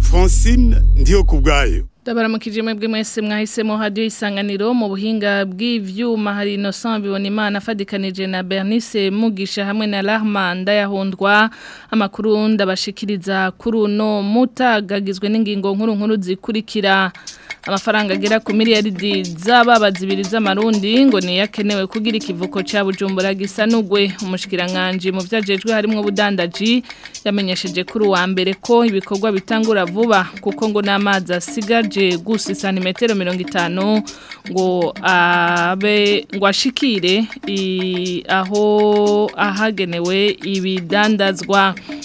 francine ndiyo ku Ndabaramukije mwebwe mwese mwahisemo hadiyo isanganiro mu buhinga bw'ivyuma hari Innocent bibona imana na Bernice Mugisha hamwe na Rahman ndayahundwa amakuru ndabashikiriza kuri uno mutagagizwe n'ingingo nkuru nkuru zikurikira amafaranga agera ku miliyaridi z'ababazi ibiri z'amarundi ngo niyakenewe kugira ikivuko cya bujumbura gisa n'ugwe umushyikiranganje mu byajejwe harimo ubudandaji yamenyesheje kuri wa mbere ko ibikorwa bitangura vuba kuko ngo n'amazi asigaje gusa santimetero mirongo itanu ngo abe ngo ashikire aho ahagenewe ibidandazwa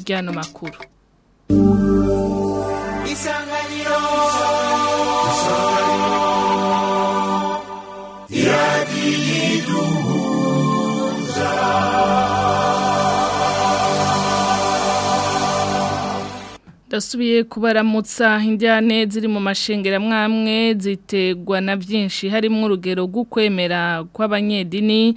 ry'ano makuru dasubiye kubaramutsa indyane ziri mu mashengera mwamwe zitegwa na byinshi harimo urugero rwo kwemera kw'abanyedini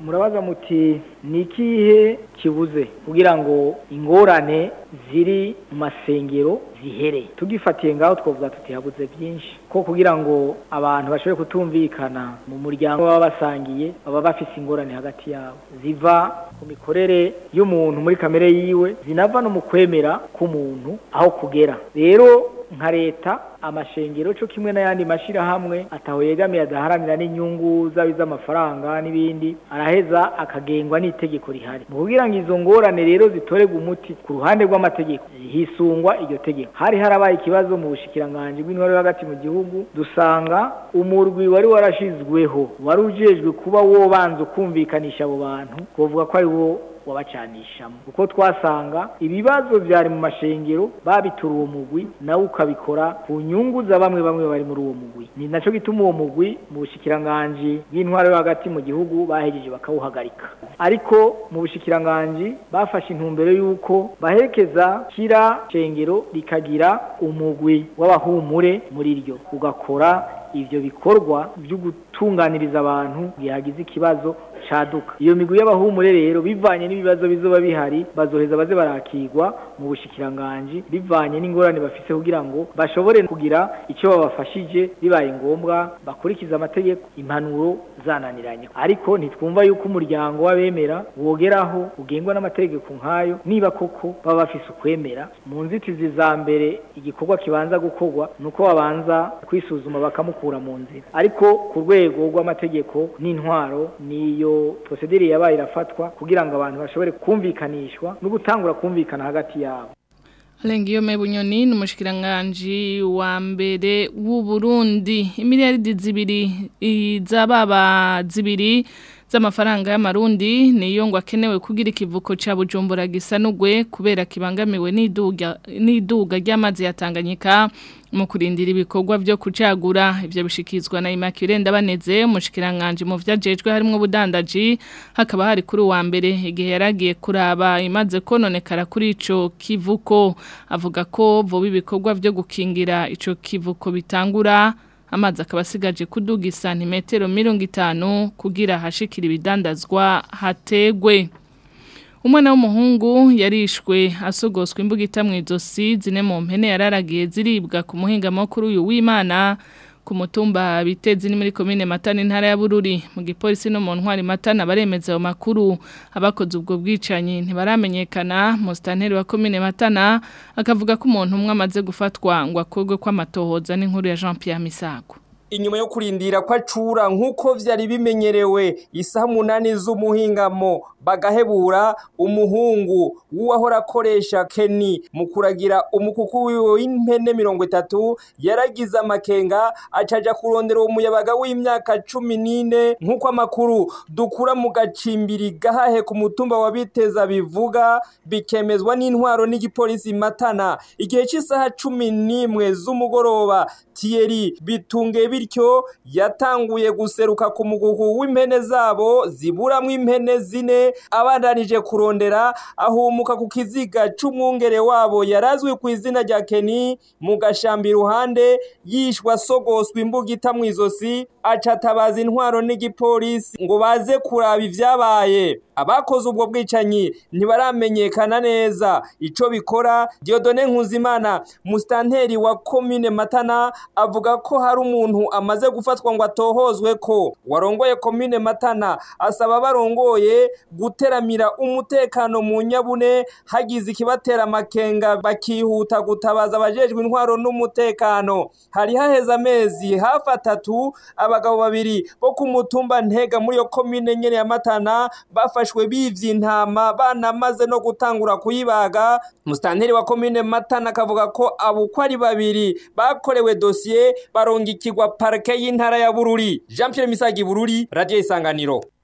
murabaza muti ni kibuze kugira ngo ingorane ziri mu masengero zihere tugifatiye ngaho twavuga tutihabuze byinshi ko kugira ngo abantu bashobore kutumvikana mu muryango baba basangiye baba bafise ingorane hagati yabo ziva ku mikorere y'umuntu muri kamere yiwe zinava no mu kwemera k'umuntu aho kugera rero nka leta amashengero cyo kimwe n'ayandi mashyirahamwe ataho yegamiye adaharanira n'inyungu zaba n'ibindi araheza akagengwa n'itegeko rihari mu kugira ngo izo ngorane rero zitorerwe umuti ku ruhande rw'amategeko hisungwa iryo tegeko hari harabaye ikibazo mu bushikiranganji bw'intore hagati mu gihugu dusanga umurwi wari warashizweho wari ujejwe kuba wo banza kumvikanisha abo bantu kuvuga ko ari wo wabacanishamo kuko twasanga ibibazo byari mu mashengero babitura uwo mugwi nawe ukabikora ku nyungu za bamwe bamwe bari muri uwo mugwi ni nacyo gituma uwo mugwi mu bushikiranganji bw'intwaro yo hagati mu gihugu bahegeje bakawuhagarika ariko mu bushikiranganji bafashe intumbero y'uko baherekeza kira shengero rikagira umugwi w'abahumure muri ryo ugakora ibyo bikorwa byo gutunganiriza abantu bihagize ikibazo caduka iyo migwi y'abahumure rero bivanye n'ibibazo bizoba bihari bazoheza baze barakigwa mu bushikiranganji bivanye n'ingorane bafise kugira ngo bashobore kugira icyo babafashije bibaye ngombwa bakurikiza amategeko impanuro zananiranye ariko ntitwumva yuko umuryango w'abemera wogeraho ugengwa n'amategeko nk'ayo niba koko baba bafise ukwemera mu nzitizi za mbere igikorwa kibanza gukorwa ni uko babanza kwisuzuma bakamukura mu nzira ariko ku rwego rw'amategeko n'intwaro niyo prosedire yabaye irafatwa kugira ngo abantu bashobore kumvikanishwa no gutangura kumvikana hagati ya yabo arenga iyo bunyoni ni umushikiranganji wa mbere w'uburundi imiliyaridi zibiri izababa zibiri z'amafaranga y'amarundi niyo ngo akenewe kugira ikivuko cya bujumbura gisanugwe kubera kibangamiwe n'iduga ry'amazi ya Tanganyika mu kurindira ibikorwa byo kucagura ibyo bishikizwa na Immaculée Ndabaneze umushikiranganje mu vyajejwe harimo ubudandaji hakaba hari kuri wa mbere igihe yaragiye kuraba imaze kononekara kuri ico kivuko avuga ko bo bibikorwa byo gukingira ico kivuko bitangura amazi akaba asigaje kuduga isantimetero mirongo itanu kugira hashikira ibidandazwa hategwe umwana w'umuhungu yarishwe asogoswa imbuga itamwe izosi zine mu mpene yararagiye ziribwa ku muhinga makuru uyu w'imana ku mutumba bitezi ni muri komine matana intara ya bururi mu gipolisi no mu matana baremeza ayo makuru abakoze ubwo bwicanyi ntibaramenyekana musitanteri wa komine matana akavuga ko umuntu umwe amaze gufatwa ngo akorwe kw'amatohoza n'inkuru ya Jean Pierre Misago inyuma yo kurindira ko acura nk'uko byari bimenyerewe isaha umunani z'umuhingamo bagahebura umuhungu w'uwahora akoresha keni mu kuragira umukuku wiwe w'impene mirongo itatu yaragize amakenga acaja kurondera uwo muyabaga w'imyaka cumi n'ine nk'uko amakuru dukura mu gacimbiri gahahe ku mutumba wa biteza bivuga bikemezwa n'intwaro n'igipolisi matana igihe cy'isaha cumi n'imwe z'umugoroba tiyeri bitungeye bityo yatanguye guseruka ku mugugu w'impene zabo ziburamo impene zine abandanije kurondera ahumuka ku kiziga cy'umwungere wabo yarazwi ku izina rya keni mu gashyamba iruhande yishwa sogoswa imbugita mu izosi acatabaza intwaro n'igipolisi ngo baze kuraba ibyabaye abakoze ubwo bwicanyi ntibaramenyekana neza icyo bikora Diodone Nkuzimana musitanteri wa komine Matana avuga ko hari umuntu amaze gufatwa ngo atohozwe ko warongoye komine matana asaba abarongoye guteramira umutekano mu nyabune hagize ikibatera amakenga bakihuta gutabaza abajejwe intwaro n'umutekano hari haheze amezi hafi atatu abagabo babiri bo ku mutumba ntega muri iyo komine nyene ya matana bafashwe bivye intama banamaze no gutangura kuyibaga musitanteri wa komine matana akavuga ko abo uko ari babiri bakorewe dosiye barongikirwa parike y'intara ya bururi jean Pierre misagi bururi radiyo isanganiro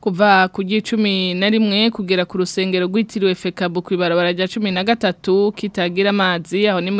kuva ku gicumi na rimwe kugera ku rusengero rwitiriwe fekabu ku ibarabara rya cumi na gatatu kitagira amazi aho ni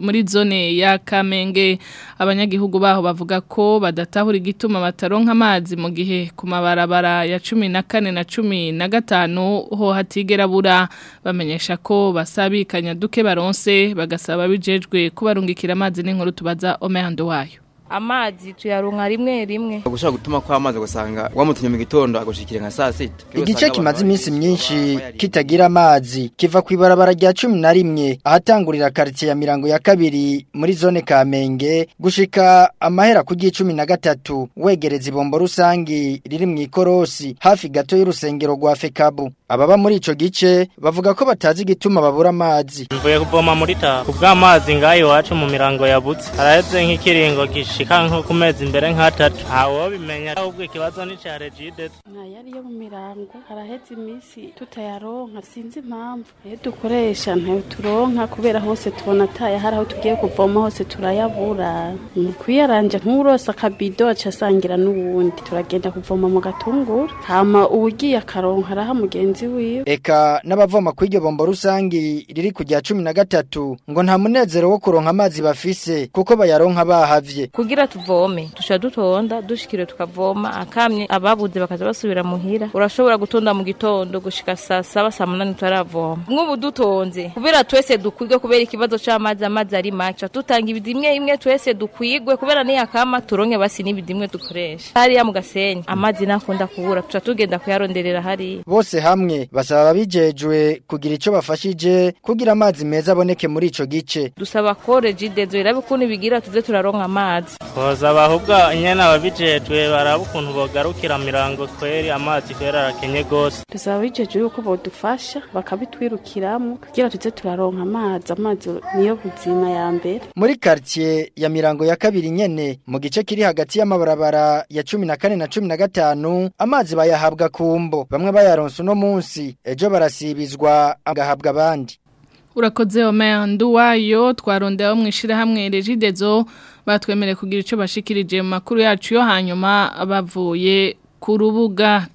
muri zone ya kamenge abanyagihugu baho bavuga ko badatahuri igituma bataronka amazi mu gihe ku mabarabara ya cumi na kane na cumi na gatanu ho hatigera bura bamenyesha ko basabikanya duke baronse bagasaba bijejwe kubarungikira amazi n'inkuru tubaza omeya wayo amazi tuyarunga rimwe rimwe gushaka gutuma kwa amazi ugasanga wamutumye mu gitondo agushikire nka saa sita igice kimaze iminsi myinshi kitagira amazi kiva ku ibarabara rya cumi na rimwe ahatangurira karitsiye ya mirongo ya kabiri muri zone kamenge gushika amahera ku cumi na gatatu wegereza ibombo rusange riri mu ikorosi hafi gato y'urusengero rwa fekabu ababa muri ico gice bavuga ko batazi igituma babura amazi mvuye kuvoma muri ta amazi ngayo iwacu mu mirango yabutse haraheze nk'ikiringo gishika nko ku mezi imbere nk'atatu ntawe bimenya ahubwo ikibazo ni ca regide ntayari yo mu mirango haraheze iminsi tutayaronka sinzi impamvu iyo dukoresha ntayo turonka kubera hose tubona atayahari aho tugiye kuvoma hose turayabura ni ukuyaranje nk'urose akabido aca asangira n'uwundi turagenda kuvoma mu gatunguru hama uwugiye akaronka araha mugenzi mugenzi wiwe eka n'abavoma kuri iryo bombo rusange riri ku rya cumi na gatatu ngo nta munezero wo kuronka amazi bafise kuko bayaronka bahavye kugira tuvome tusha dutonda dushikire tukavoma akamye ababuze bakaza basubira muhira urashobora gutonda mu gitondo gushika saa saba saa munani tutaravoma nk’ubu dutonze kubera twese dukwirwe kubera ikibazo cyamazi amazi ari make tutanga ibidimwe imwe twese dukwirwe kubera niyo akama turonke basi n'ibidimwe dukoresha hariya mu gasenyi amazi nakunda kubura tuca tugenda kuyaronderera hari bose hamwe n'umwe basaba ababijejwe kugira icyo bafashije kugira amazi meza aboneke muri ico gice dusaba ko regidezo irabe ukuntu bigira tuze turaronka amazi koza bahubwa nyene ababijejwe baraba bogarukira mirango kweri amazi kwera arakenye gose dusaba ababijejwe yuko bodufasha bakabitwirukiramo kugira tuze turaronka amazi amazi niyo buzima ya mbere muri quartier ya mirango ya kabiri nyene mu gice kiri hagati y'amabarabara ya 14 na 14 na 15 amazi bayahabwa kumbo bamwe bayaronse no mu munsi ejo barasibizwa agahabwa abandi urakoze Omer Nduwayo twarondeho mu ishyirahamwe Regidezo batwemereye kugira icyo bashikirije makuru yacu yo hanyuma bavuye ku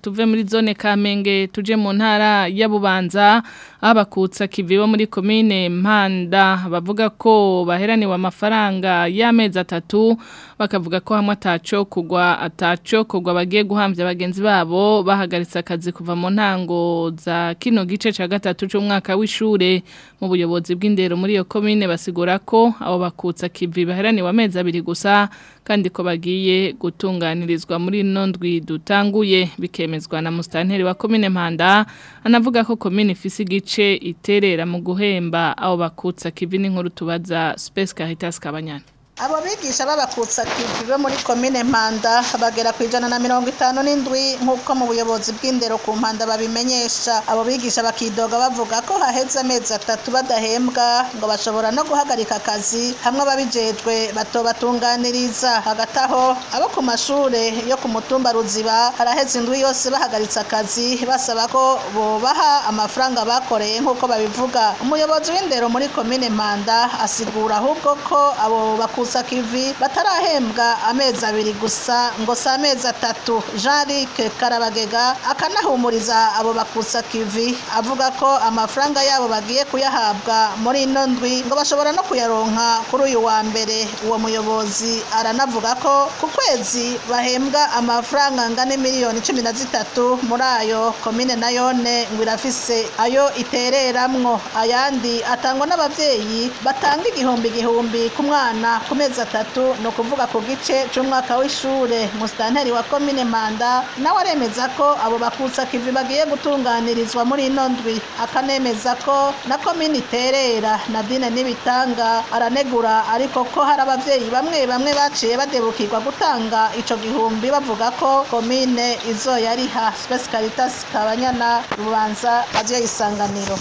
tuve muri zone kamenge tuje mu ntara ya bubanza abakutsa kivi bo muri komine mpanda bavuga ko baheraniwe amafaranga y'amezi atatu bakavuga ko hamwe ataco kugwa ataco kugwa bagiye guhambya bagenzi babo bahagaritse akazi kuva mu ntango za kino gice ca gatatu cy'umwaka w'ishure mu buyobozi bw'indero muri iyo komine basigura ko abo bakutsa kivi baheraniwe amezi abiri gusa kandi ko bagiye gutunganirizwa muri Nondwi ndwi dutanguye bikemezwa na musitanteri wa komine mpanda anavuga ko komine ifise igice iterera mu guhemba aho bakutsa kivi n'inkuru tubaza space caritas kabanyana abo bigisha b'abakutsakivi bo muri komine mpanda bagera ku ijana na mirongo itanu n'indwi nk'uko mu buyobozi bw'indero ku mpanda babimenyesha abo bigisha bakidoga bavuga ko haheze amezi atatu badahembwa ngo bashobora no guhagarika akazi hamwe ababijejwe batobatunganiriza hagati aho abo ku mashure yo ku mutumba ruziba haraheze indwi yose bahagaritse akazi basaba ko bubaha amafaranga bakoreye nk'uko babivuga umuyobozi w'indero muri komine mpanda asigura ahubwo ko abo bakuze gusa kivi batarahembwa amezi abiri gusa ngo si amezi atatu jean luc karabagega akanahumuriza abo bakusa kivi avuga ko amafaranga yabo bagiye kuyahabwa muri ino ndwi ngo bashobora no kuyaronka kuri uyu wa mbere uwo muyobozi aranavuga ko ku kwezi bahembwa amafaranga angana miliyoni cumi na zitatu muri ayo komine na yone ngo irafise ayo itereramwo ayandi atangwa n'ababyeyi batanga igihumbi igihumbi ku mwana ku mezi atatu ni ukuvuga ku gice cy'umwaka w'ishuri musitanteri wa komine manda nawe aremeza ko abo bakutsa kivi bagiye gutunganirizwa muri ino ndwi akanemeza ko na komine iterera nadine n'ibitanga aranegura ariko ko hari ababyeyi bamwe bamwe baciye badebukirwa gutanga icyo gihumbi bavuga ko komine izo yariha caritas kabanyana rubanza azyo isanganiro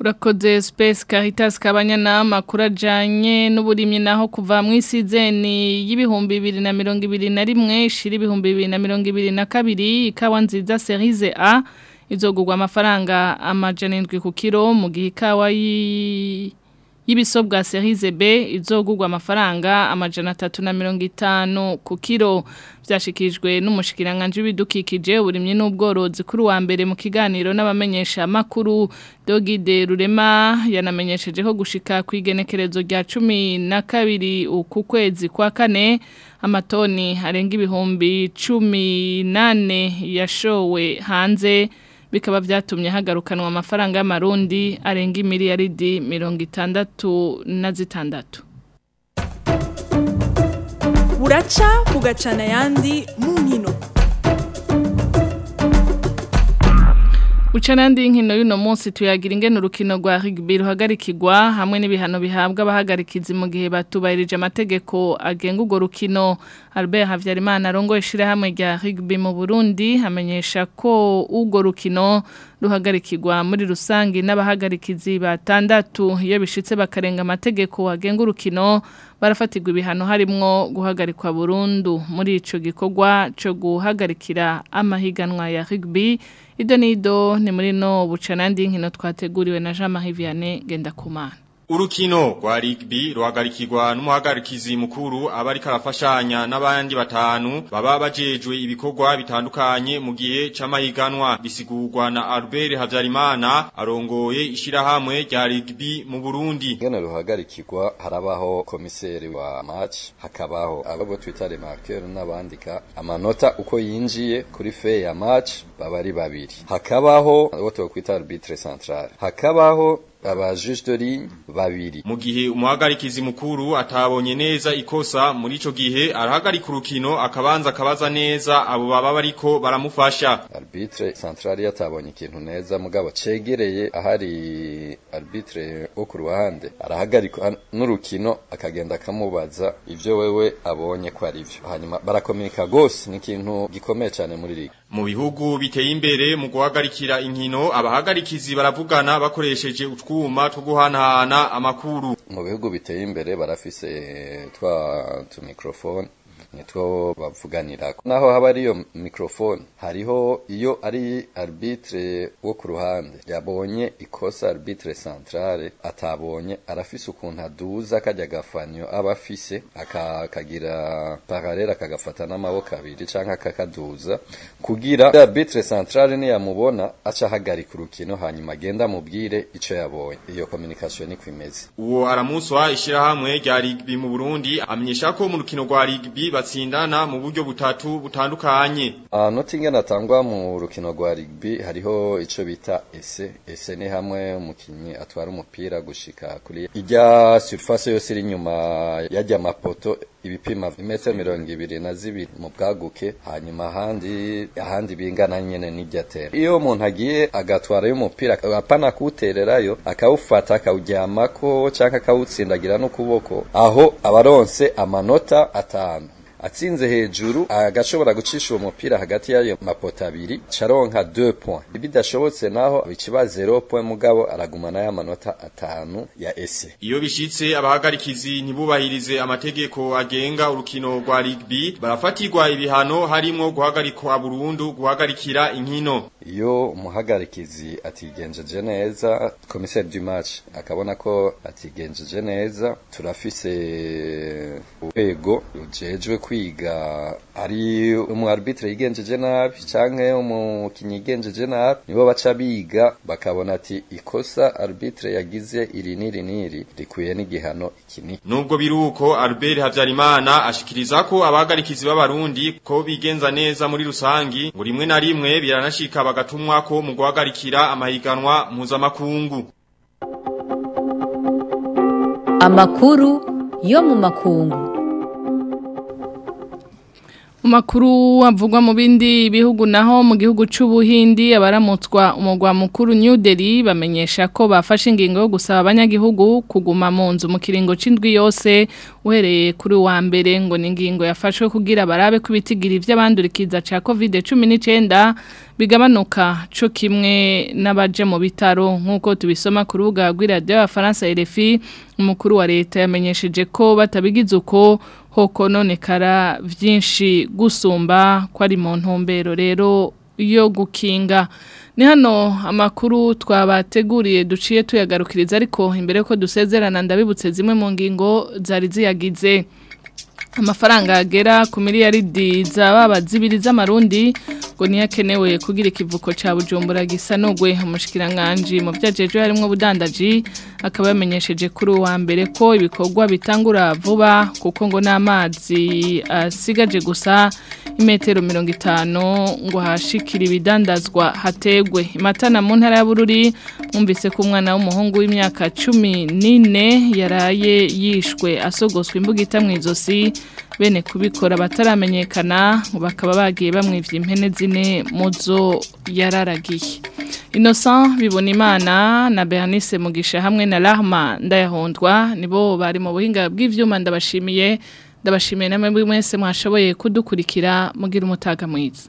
urakoze sipesi karitasi kabanyanama amakuru ajyanye n'uburimyi naho kuva mu isizeni y'ibihumbi bibiri na mirongo ibiri na rimwe ishira ibihumbi bibiri na mirongo ibiri na kabiri ikawa nziza serize a izogurwa amafaranga amajana indwi ku kiro mu gihe ikawa y'i y'ibisabwa serize B izogurwa amafaranga amajana atatu na mirongo itanu ku kilo byashikijwe n'umushikiranganje w'ibidukikije uburimye n'ubworozi kuri wa mbere mu kiganiro n'abamenyesha makuru Dogide Rurema yanamenyesheje ko gushika ku igenekerezo rya 12 uku kwezi kwa kane amatoni arenga ibihumbi 18 yashowe hanze bikaba byatumye hagarukanwa amafaranga y'amarundi arenga imiliyaridi mirongo itandatu na zitandatu buraca bugacana ayandi mu nkino Ucanandi inkino y'uno munsi tuyagira ingene urukino rwa rugby ruhagarikirwa hamwe n'ibihano bihabwa abahagarikizi mu gihe batubahirije amategeko agenga urwo rukino Albert Habyarimana arongoye ishyirahamwe rya rugby mu Burundi hamenyesha ko urwo rukino ruhagarikirwa muri rusange n'abahagarikizi batandatu iyo bishitse bakarenga amategeko wagenga urukino barafatirwa ibihano harimo guhagarikwa burundu muri ico gikorwa cyo guhagarikira amahiganwa ya rugby Idonido ni muri no bucanandi nkino twateguriwe na Jean Marie Vianney kumana. Urukino rwa rugby ruhagarikirwa n'umuhagarikizi mukuru abari karafashanya n'abandi batanu baba bajejwe ibikorwa bitandukanye mu gihe c'amahiganwa bisigurwa na Albert Havyarimana arongoye ishirahamwe rya rugby mu Burundi. Ngene ruhagarikirwa harabaho komiseri wa match hakabaho abo twita remarqueur n'abandika amanota uko yinjiye kuri fe ya match baba ari babiri. Hakabaho abo twakwita arbitre central. Hakabaho abajistori babiri mu gihe umuhagarikizi mukuru atabonye neza ikosa muri ico gihe arahagarika urukino akabanza akabaza neza abo baba bariko baramufasha arbitre central yatabonye ikintu neza mugabo cegereye ahari arbitre wo ku ruhande arahagarika n'urukino akagenda akamubaza ibyo wewe abonye ko arivyo hanyuma barakominika gose ni ikintu gikomeye cyane muri liga mu bihugu biteye imbere mu guhagarikira inkino abahagarikizi baravugana bakoresheje utwuma two guhanahana amakuru mu bihugu biteye imbere barafise eh, twa tu mikrofone nitwo bavuganira naho haba ari iyo mikrofone hariho iyo ari arbitre wo ku ruhande yabonye ikosa arbitre centrale atabonye arafise ukuntu aduza akajya gafanyo aba afise akakagira paralele akagafata n'amaboko abiri canke akakaduza kugira arbitre centrale niyamubona aca ahagarika urukino hanyuma agenda amubwire icyo yabonye iyo communication niko imeze uwo aramuswa ishirahamwe rya rigbi mu Burundi amenyesha ko mu rukino rwa rigbi batsindana mu buryo butatu butandukanye amanota ah, ingana atangwa mu rukino rwa rugby hariho icyo bita ese ese ni hamwe umukinnyi atwara umupira gushika kuri ijya surface yose iri inyuma yajya amapoto ibipima metero mirongo ibiri na zibiri mu bwaguke hanyuma ahandi ahandi bingana nyine n'iryo atera iyo umuntu agiye agatwarayo umupira apana kuwutererayo akawufata akawuryamako canke akawutsindagira n'ukuboko aho abaronse amanota atanu atsinze hejuru agashobora gucisha uwo mupira hagati y'ayo mapoto abiri caronka 2 points bidashobotse naho ikiba 0 point mugabo aragumana y'amanota atanu ya ese iyo bishitse abahagarikizi ntibubahirize amategeko agenga urukino rwa rugby barafatirwa ibihano harimo guhagarikwa burundu guhagarikira inkino iyo umuhagarikizi atigenjeje neza commissaire du match akabona ko atigenjeje neza turafise urwego rujejwe ku kwiga ari umwarbitire yigenjeje nabi cyangwa umukinnyi yigenjeje nabi nibo baca biga bakabona ati ikosa arbitre yagize iri n'iri n'iri rikwiye n'igihano ikini nubwo biruko Albert Habyarimana ashikiriza ko abagarikizi b'abarundi ko bigenza neza muri rusangi ngo rimwe na rimwe biranashika bagatumwa ko mu guhagarikira amahiganwa mpuzamakungu amakuru yo mu makungu Makuru avugwa mu bindi bihugu naho mu gihugu c'ubuhindi abaramutswa umugwa mukuru New Delhi bamenyesha ko bafashe ingingo yo gusaba abanyagihugu kuguma mu nzu mu kiringo c'indwi yose uhereye kuri wa mbere ngo ni ingingo yafashwe kugira barabe kubitigira ivy'abandurikiza ca COVID-19 bigabanuka cyo kimwe n'abaje mu bitaro nk'uko tubisoma ku rubuga rw'iradiyo y'abafaransa erefi umukuru wa leta yamenyesheje ko batabigize uko hoko nonekara byinshi gusumba kwari mu ntumbero rero yo gukinga ni hano amakuru twabateguriye duciye tuyagarukiriza ariko imbere ko dusezerana ndabibutse zimwe mu ngingo zari ziyagize amafaranga agera ku miliyaridi zaba zibiri z'amarundi ngo ntiyakenewe kugira ikivuko cya bujumbura gisa nugwe umushyikirangajwi mu byagejeje harimo budandaji akaba yamenyesheje kuri uwa mbere ko ibikorwa bitangura vuba kuko ngo n'amazi asigaje gusa imetero mirongo itanu ngo hashikire ibidandazwa hategwe imatana mu ntara y'abururi mwumvise ko umwana w'umuhungu w'imyaka cumi n'ine yaraye yishwe asogoswa imbuga ita mu izosi bene kubikora bataramenyekana bakaba bagiye bamwivye impene zine muzo yararagiye Innocent Bibonimana na Bernice Mugisha hamwe na Rahma Ndayahondwa nibo bari mu buhinga bw'ivyuma ndabashimiye ndabashimiye namwe mwese mwashoboye kudukurikira mugira umutaga mwiza